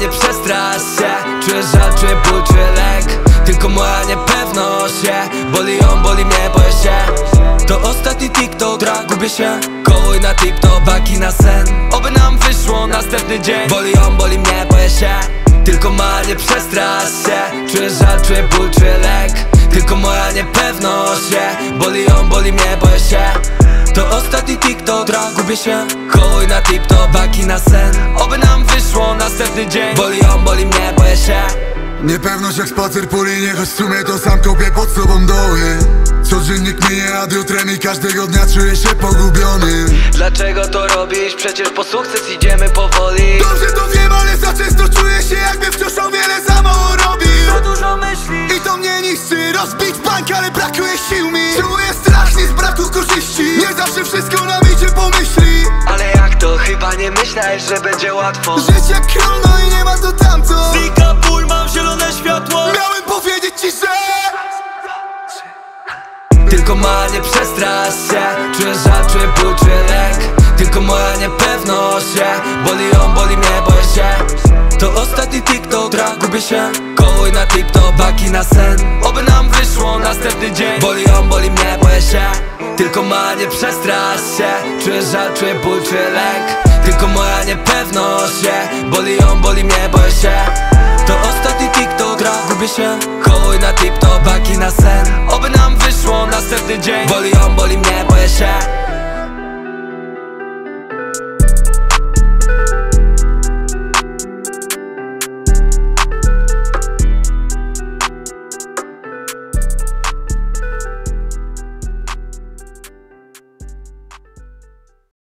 nie przestrasz się. Czuję żal, czuję ból, czuję lęk. Tylko moja niepewność się. Boli ją, boli mnie, boję się. To ostatni TikTok, tra, gubię się. Kołuj na tip-top, baki na sen. Oby nam wyszło następny dzień. Boli ją, boli mnie, boję się. Tylko moja nie przestrasz się. Czuję żal, czuję ból, czuję lęk. Tylko moja niepewność się. Boli ją, boli mnie, boję się to ostatni TikTok, tra, gubię się. Kołuj na tip-top, baki na sen. Oby nam wyszło następny dzień. Boli ją, boli mnie, boję się. Niepewność jak spacer po linie, choć w sumie to sam kopię pod sobą doły. Codziennik minie, a jutrem i każdego dnia czuję się pogubiony. Dlaczego to robisz? Przecież po sukces idziemy powoli. Dobrze to wiem, ale za często czuję się jakby wciąż o wiele za mało robił. Za dużo myśli. I to mnie niszczy, rozbić bank, ale brakuje myślałeś, że będzie łatwo? Żyć jak król, no i nie ma to tamto Zika ból, mam zielone światło. Miałem powiedzieć ci, że Tylko ma nie przestrasz się. Czuję żal, czuję ból, czuję lęk. Tylko moja niepewność się. Boli ją, boli mnie, boję się. To ostatni TikTok, tra, gubię się. Kołuj na tip-top, baki na sen. Oby nam wyszło następny dzień. Boli ją, boli mnie, boję się. Tylko ma nie przestrasz się. Czuję żal, czuję ból, czuję lęk Tylko moja niepewność się. Boli ją, boli mnie, boję się. To ostatni TikTok, tra, gubię się. Kołuj na tip-top, baki na sen. Oby nam wyszło następny dzień. Boli ją, boli mnie, boję się